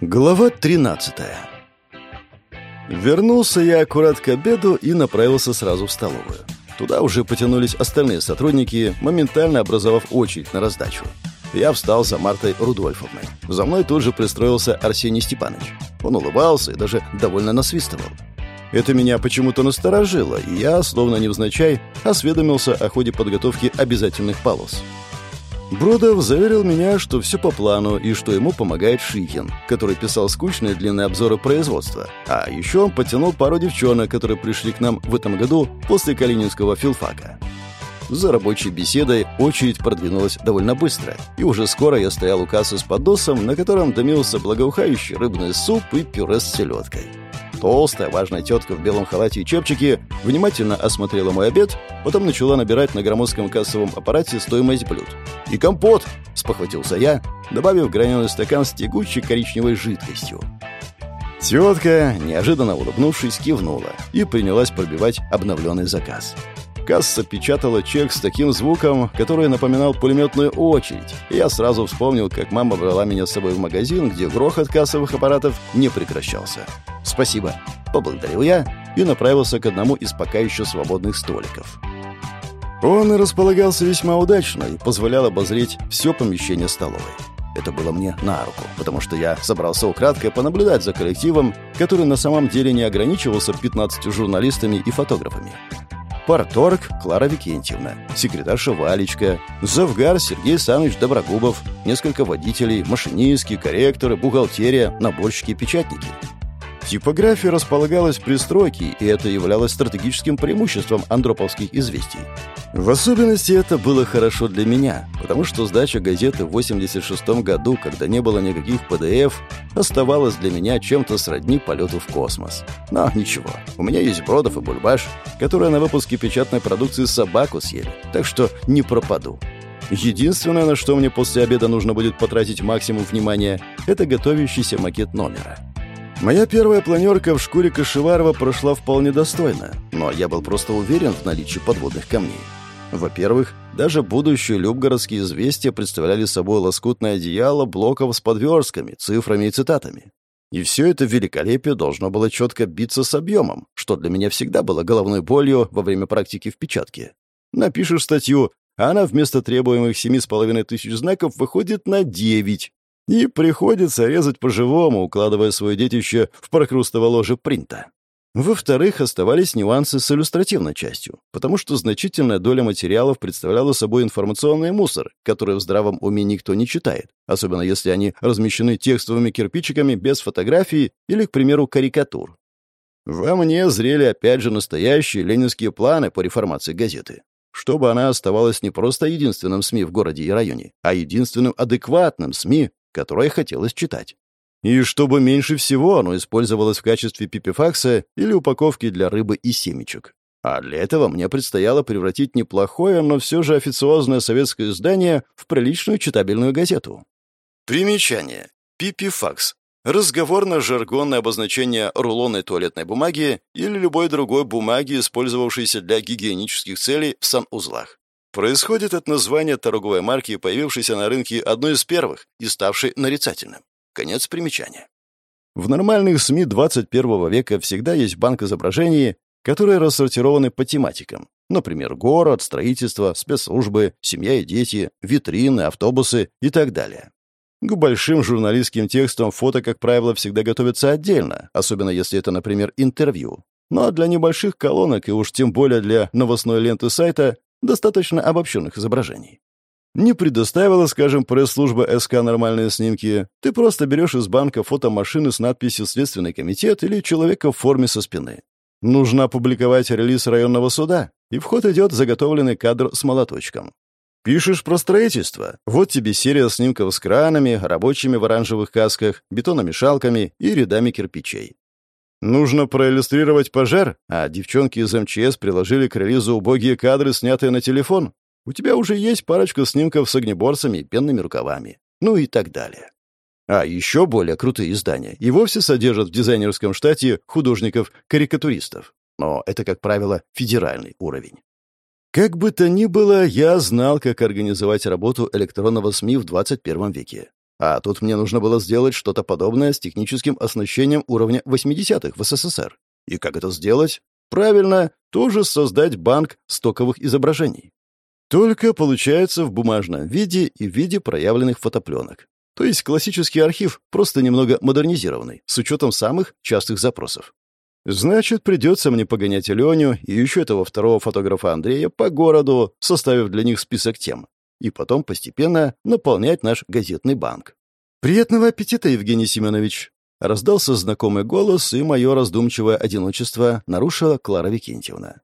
Глава 13 Вернулся я аккурат к обеду и направился сразу в столовую. Туда уже потянулись остальные сотрудники, моментально образовав очередь на раздачу. Я встал за Мартой Рудольфовной. За мной тут же пристроился Арсений Степанович. Он улыбался и даже довольно насвистывал. Это меня почему-то насторожило, и я, словно невзначай, осведомился о ходе подготовки обязательных полос. Бродов заверил меня, что все по плану и что ему помогает Шихин, который писал скучные длинные обзоры производства. А еще он потянул пару девчонок, которые пришли к нам в этом году после Калининского филфака. За рабочей беседой очередь продвинулась довольно быстро, и уже скоро я стоял у кассы с подносом, на котором дымился благоухающий рыбный суп и пюре с селедкой. Толстая, важная тетка в белом халате и чепчике внимательно осмотрела мой обед, потом начала набирать на громоздком кассовом аппарате стоимость блюд. «И компот!» — спохватился я, добавив граненый стакан с тягучей коричневой жидкостью. Тетка, неожиданно улыбнувшись, кивнула и принялась пробивать обновленный заказ. Касса печатала чек с таким звуком, который напоминал пулеметную очередь. Я сразу вспомнил, как мама брала меня с собой в магазин, где грохот кассовых аппаратов не прекращался. «Спасибо», — поблагодарил я и направился к одному из пока еще свободных столиков. Он располагался весьма удачно и позволял обозреть все помещение столовой. Это было мне на руку, потому что я собрался украдкой понаблюдать за коллективом, который на самом деле не ограничивался 15 журналистами и фотографами. Парторг Клара Викентьевна, секретарша Валечка, завгар Сергей Саныч Доброгубов, несколько водителей, машинистки, корректоры, бухгалтерия, наборщики и печатники — Типография располагалась в пристройке, и это являлось стратегическим преимуществом андроповских известий. В особенности это было хорошо для меня, потому что сдача газеты в 86 году, когда не было никаких PDF, оставалась для меня чем-то сродни полету в космос. Но ничего, у меня есть Бродов и Бульбаш, которые на выпуске печатной продукции собаку съели, так что не пропаду. Единственное, на что мне после обеда нужно будет потратить максимум внимания, это готовящийся макет номера. Моя первая планерка в шкуре Кашеварова прошла вполне достойно, но я был просто уверен в наличии подводных камней. Во-первых, даже будущие любгородские известия представляли собой лоскутное одеяло блоков с подверстками, цифрами и цитатами. И все это великолепие должно было четко биться с объемом, что для меня всегда было головной болью во время практики в печатке. Напишешь статью, а она вместо требуемых семи с половиной тысяч знаков выходит на девять, и приходится резать по-живому, укладывая свое детище в прокрустово ложе принта. Во-вторых, оставались нюансы с иллюстративной частью, потому что значительная доля материалов представляла собой информационный мусор, который в здравом уме никто не читает, особенно если они размещены текстовыми кирпичиками без фотографий или, к примеру, карикатур. Во мне зрели опять же настоящие ленинские планы по реформации газеты. Чтобы она оставалась не просто единственным СМИ в городе и районе, а единственным адекватным СМИ, которое хотелось читать. И чтобы меньше всего оно использовалось в качестве пипифакса или упаковки для рыбы и семечек. А для этого мне предстояло превратить неплохое, но все же официозное советское издание в приличную читабельную газету. Примечание. Пипифакс. Разговорно-жаргонное обозначение рулонной туалетной бумаги или любой другой бумаги, использовавшейся для гигиенических целей в санузлах происходит от названия торговой марки, появившейся на рынке одной из первых и ставшей нарицательным. Конец примечания. В нормальных СМИ 21 века всегда есть банк изображений, которые рассортированы по тематикам. Например, город, строительство, спецслужбы, семья и дети, витрины, автобусы и так далее. К большим журналистским текстам фото, как правило, всегда готовятся отдельно, особенно если это, например, интервью. Но для небольших колонок и уж тем более для новостной ленты сайта достаточно обобщенных изображений. Не предоставила, скажем, пресс-служба СК нормальные снимки, ты просто берешь из банка фотомашины с надписью «Следственный комитет» или человека в форме со спины. Нужно опубликовать релиз районного суда, и в ход идет заготовленный кадр с молоточком. Пишешь про строительство. Вот тебе серия снимков с кранами, рабочими в оранжевых касках, бетономешалками и рядами кирпичей. Нужно проиллюстрировать пожар, а девчонки из МЧС приложили к релизу убогие кадры, снятые на телефон. У тебя уже есть парочка снимков с огнеборцами и пенными рукавами. Ну и так далее. А еще более крутые издания и вовсе содержат в дизайнерском штате художников-карикатуристов. Но это, как правило, федеральный уровень. Как бы то ни было, я знал, как организовать работу электронного СМИ в 21 веке. А тут мне нужно было сделать что-то подобное с техническим оснащением уровня 80-х в СССР. И как это сделать? Правильно, тоже создать банк стоковых изображений. Только получается в бумажном виде и в виде проявленных фотопленок. То есть классический архив, просто немного модернизированный, с учетом самых частых запросов. Значит, придется мне погонять Леню и еще этого второго фотографа Андрея по городу, составив для них список тем. И потом постепенно наполнять наш газетный банк. «Приятного аппетита, Евгений Семенович!» Раздался знакомый голос, и мое раздумчивое одиночество нарушила Клара Викентьевна.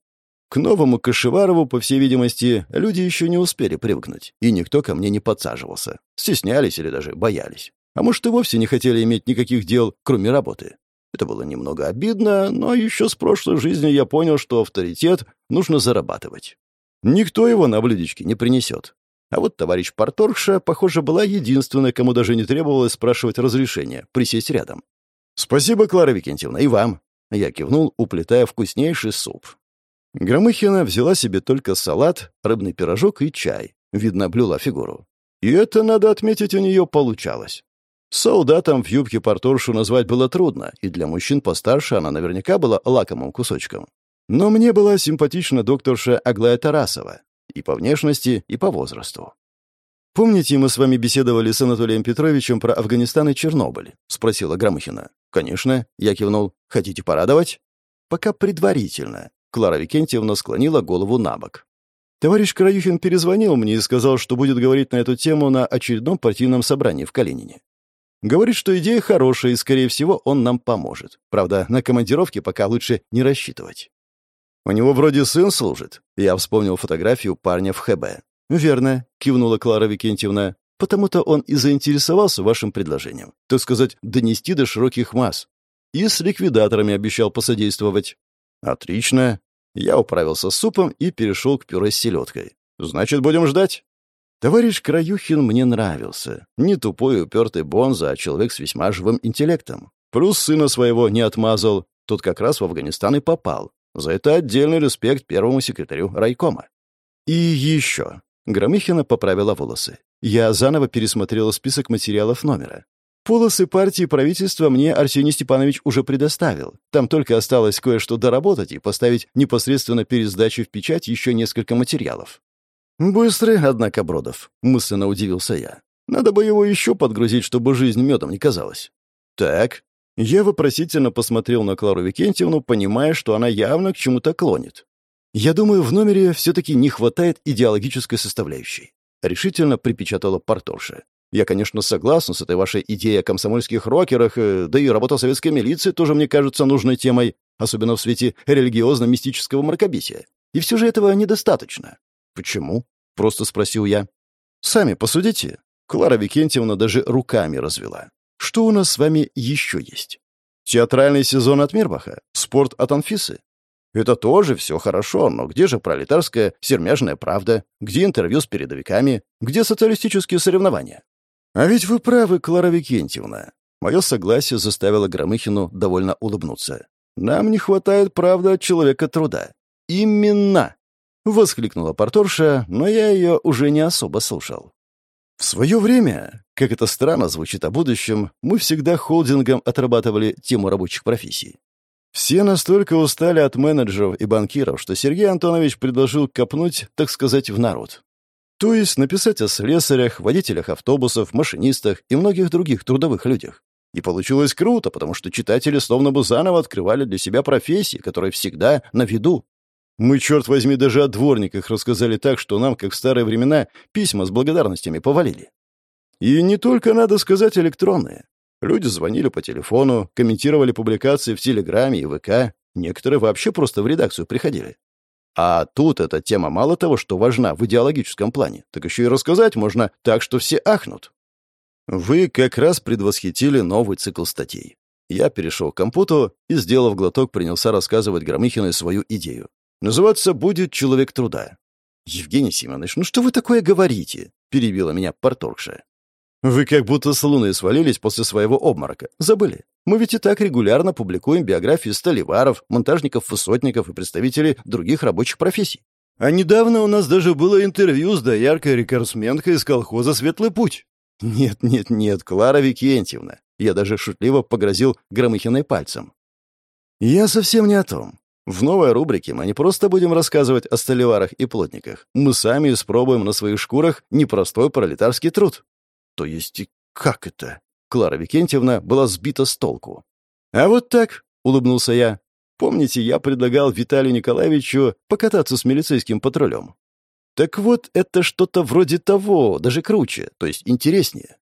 К новому Кашеварову, по всей видимости, люди еще не успели привыкнуть, и никто ко мне не подсаживался. Стеснялись или даже боялись. А может, и вовсе не хотели иметь никаких дел, кроме работы. Это было немного обидно, но еще с прошлой жизни я понял, что авторитет нужно зарабатывать. Никто его на блюдечке не принесет. А вот товарищ Порторгша, похоже, была единственной, кому даже не требовалось спрашивать разрешения, присесть рядом. «Спасибо, Клара Викентьевна, и вам!» Я кивнул, уплетая вкуснейший суп. Громыхина взяла себе только салат, рыбный пирожок и чай. Видно, блюла фигуру. И это, надо отметить, у нее получалось. Солдатом в юбке порторшу назвать было трудно, и для мужчин постарше она наверняка была лакомым кусочком. Но мне была симпатична докторша Аглая Тарасова. И по внешности, и по возрасту. «Помните, мы с вами беседовали с Анатолием Петровичем про Афганистан и Чернобыль?» — спросила Громыхина. «Конечно», — я кивнул. «Хотите порадовать?» «Пока предварительно». Клара Викентьевна склонила голову на бок. Товарищ Краюхин перезвонил мне и сказал, что будет говорить на эту тему на очередном партийном собрании в Калинине. Говорит, что идея хорошая, и, скорее всего, он нам поможет. Правда, на командировке пока лучше не рассчитывать. У него вроде сын служит. Я вспомнил фотографию парня в ХБ. «Верно», — кивнула Клара Викентьевна. «Потому-то он и заинтересовался вашим предложением. Так сказать, донести до широких масс. И с ликвидаторами обещал посодействовать». «Отлично». Я управился с супом и перешел к пюре с селедкой. «Значит, будем ждать?» Товарищ Краюхин мне нравился. Не тупой упертый бонза, а человек с весьма живым интеллектом. Плюс сына своего не отмазал. Тут как раз в Афганистан и попал. За это отдельный респект первому секретарю райкома. И еще. Громыхина поправила волосы. Я заново пересмотрела список материалов номера. Полосы партии правительства мне Арсений Степанович уже предоставил. Там только осталось кое-что доработать и поставить непосредственно перед сдачей в печать еще несколько материалов. «Быстрый, однако, Бродов», — мысленно удивился я. «Надо бы его еще подгрузить, чтобы жизнь медом не казалась». «Так». Я вопросительно посмотрел на Клару Викентьевну, понимая, что она явно к чему-то клонит. «Я думаю, в номере все-таки не хватает идеологической составляющей», — решительно припечатала Порторша. «Я, конечно, согласен с этой вашей идеей о комсомольских рокерах, э, да и работа советской милиции тоже мне кажется нужной темой, особенно в свете религиозно-мистического мракобесия. И все же этого недостаточно. «Почему?» — просто спросил я. «Сами посудите». Клара Викентьевна даже руками развела. «Что у нас с вами еще есть? Театральный сезон от Мирбаха? Спорт от Анфисы? Это тоже все хорошо, но где же пролетарская сермяжная правда? Где интервью с передовиками? Где социалистические соревнования? А ведь вы правы, Клара Викентьевна. Мое согласие заставило Громыхину довольно улыбнуться. Нам не хватает, правда, человека труда. Именно. — воскликнула порторша, но я ее уже не особо слушал. В свое время, как это странно звучит о будущем, мы всегда холдингом отрабатывали тему рабочих профессий. Все настолько устали от менеджеров и банкиров, что Сергей Антонович предложил копнуть, так сказать, в народ. То есть написать о слесарях, водителях автобусов, машинистах и многих других трудовых людях. И получилось круто, потому что читатели словно бы заново открывали для себя профессии, которые всегда на виду. Мы, черт возьми, даже о дворниках рассказали так, что нам, как в старые времена, письма с благодарностями повалили. И не только, надо сказать, электронные. Люди звонили по телефону, комментировали публикации в Телеграме и ВК, некоторые вообще просто в редакцию приходили. А тут эта тема мало того, что важна в идеологическом плане, так еще и рассказать можно так, что все ахнут. Вы как раз предвосхитили новый цикл статей. Я перешел к компуту и, сделав глоток, принялся рассказывать Громыхиной свою идею. Называться будет «Человек труда». «Евгений Семенович, ну что вы такое говорите?» — перебила меня порторгша. «Вы как будто с луны свалились после своего обморока. Забыли. Мы ведь и так регулярно публикуем биографии столеваров, монтажников, высотников и представителей других рабочих профессий. А недавно у нас даже было интервью с дояркой-рекордсменкой из колхоза «Светлый путь». Нет, нет, нет, Клара Викентьевна. Я даже шутливо погрозил Громыхиной пальцем. Я совсем не о том. В новой рубрике мы не просто будем рассказывать о столеварах и плотниках. Мы сами испробуем на своих шкурах непростой пролетарский труд. То есть, как это? Клара Викентьевна была сбита с толку. А вот так, улыбнулся я. Помните, я предлагал Виталию Николаевичу покататься с милицейским патрулем? Так вот, это что-то вроде того, даже круче, то есть интереснее.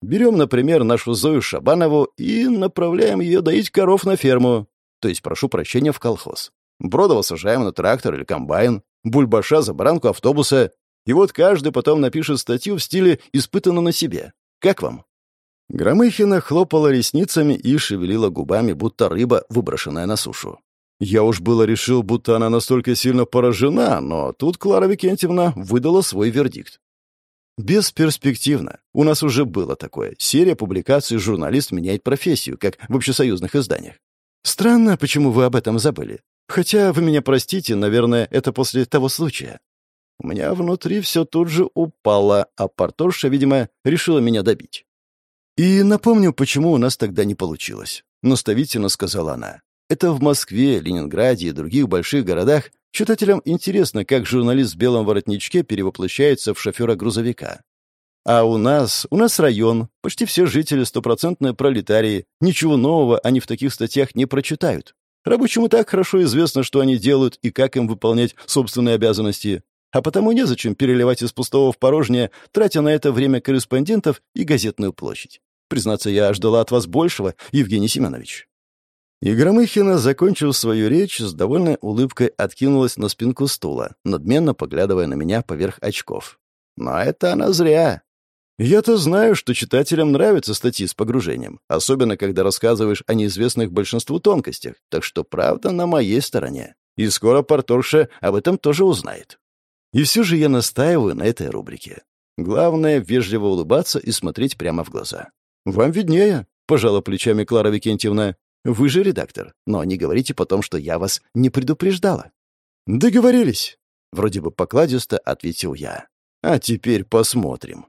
Берем, например, нашу Зою Шабанову и направляем ее доить коров на ферму, то есть, прошу прощения, в колхоз. Бродова сажаем на трактор или комбайн, бульбаша за баранку автобуса, и вот каждый потом напишет статью в стиле «испытано на себе». Как вам? Громыхина хлопала ресницами и шевелила губами, будто рыба, выброшенная на сушу. Я уж было решил, будто она настолько сильно поражена, но тут Клара Викентьевна выдала свой вердикт. Бесперспективно. У нас уже было такое. Серия публикаций «Журналист меняет профессию», как в общесоюзных изданиях. Странно, почему вы об этом забыли. Хотя вы меня простите, наверное, это после того случая. У меня внутри все тут же упало, а порторша, видимо, решила меня добить. И напомню, почему у нас тогда не получилось. Наставительно сказала она. Это в Москве, Ленинграде и других больших городах читателям интересно, как журналист в белом воротничке перевоплощается в шофера грузовика. А у нас, у нас район, почти все жители стопроцентные пролетарии, ничего нового они в таких статьях не прочитают. Рабочим и так хорошо известно, что они делают и как им выполнять собственные обязанности, а потому незачем переливать из пустого в порожнее, тратя на это время корреспондентов и газетную площадь. Признаться, я ждала от вас большего, Евгений Семенович. И Громыхина, закончив свою речь, с довольной улыбкой откинулась на спинку стула, надменно поглядывая на меня поверх очков. Но это она зря. Я-то знаю, что читателям нравятся статьи с погружением, особенно когда рассказываешь о неизвестных большинству тонкостях, так что правда на моей стороне. И скоро порторша об этом тоже узнает. И все же я настаиваю на этой рубрике. Главное — вежливо улыбаться и смотреть прямо в глаза. «Вам виднее», — пожала плечами Клара Викентьевна. Вы же редактор, но не говорите потом, что я вас не предупреждала». «Договорились», — вроде бы покладисто ответил я. «А теперь посмотрим».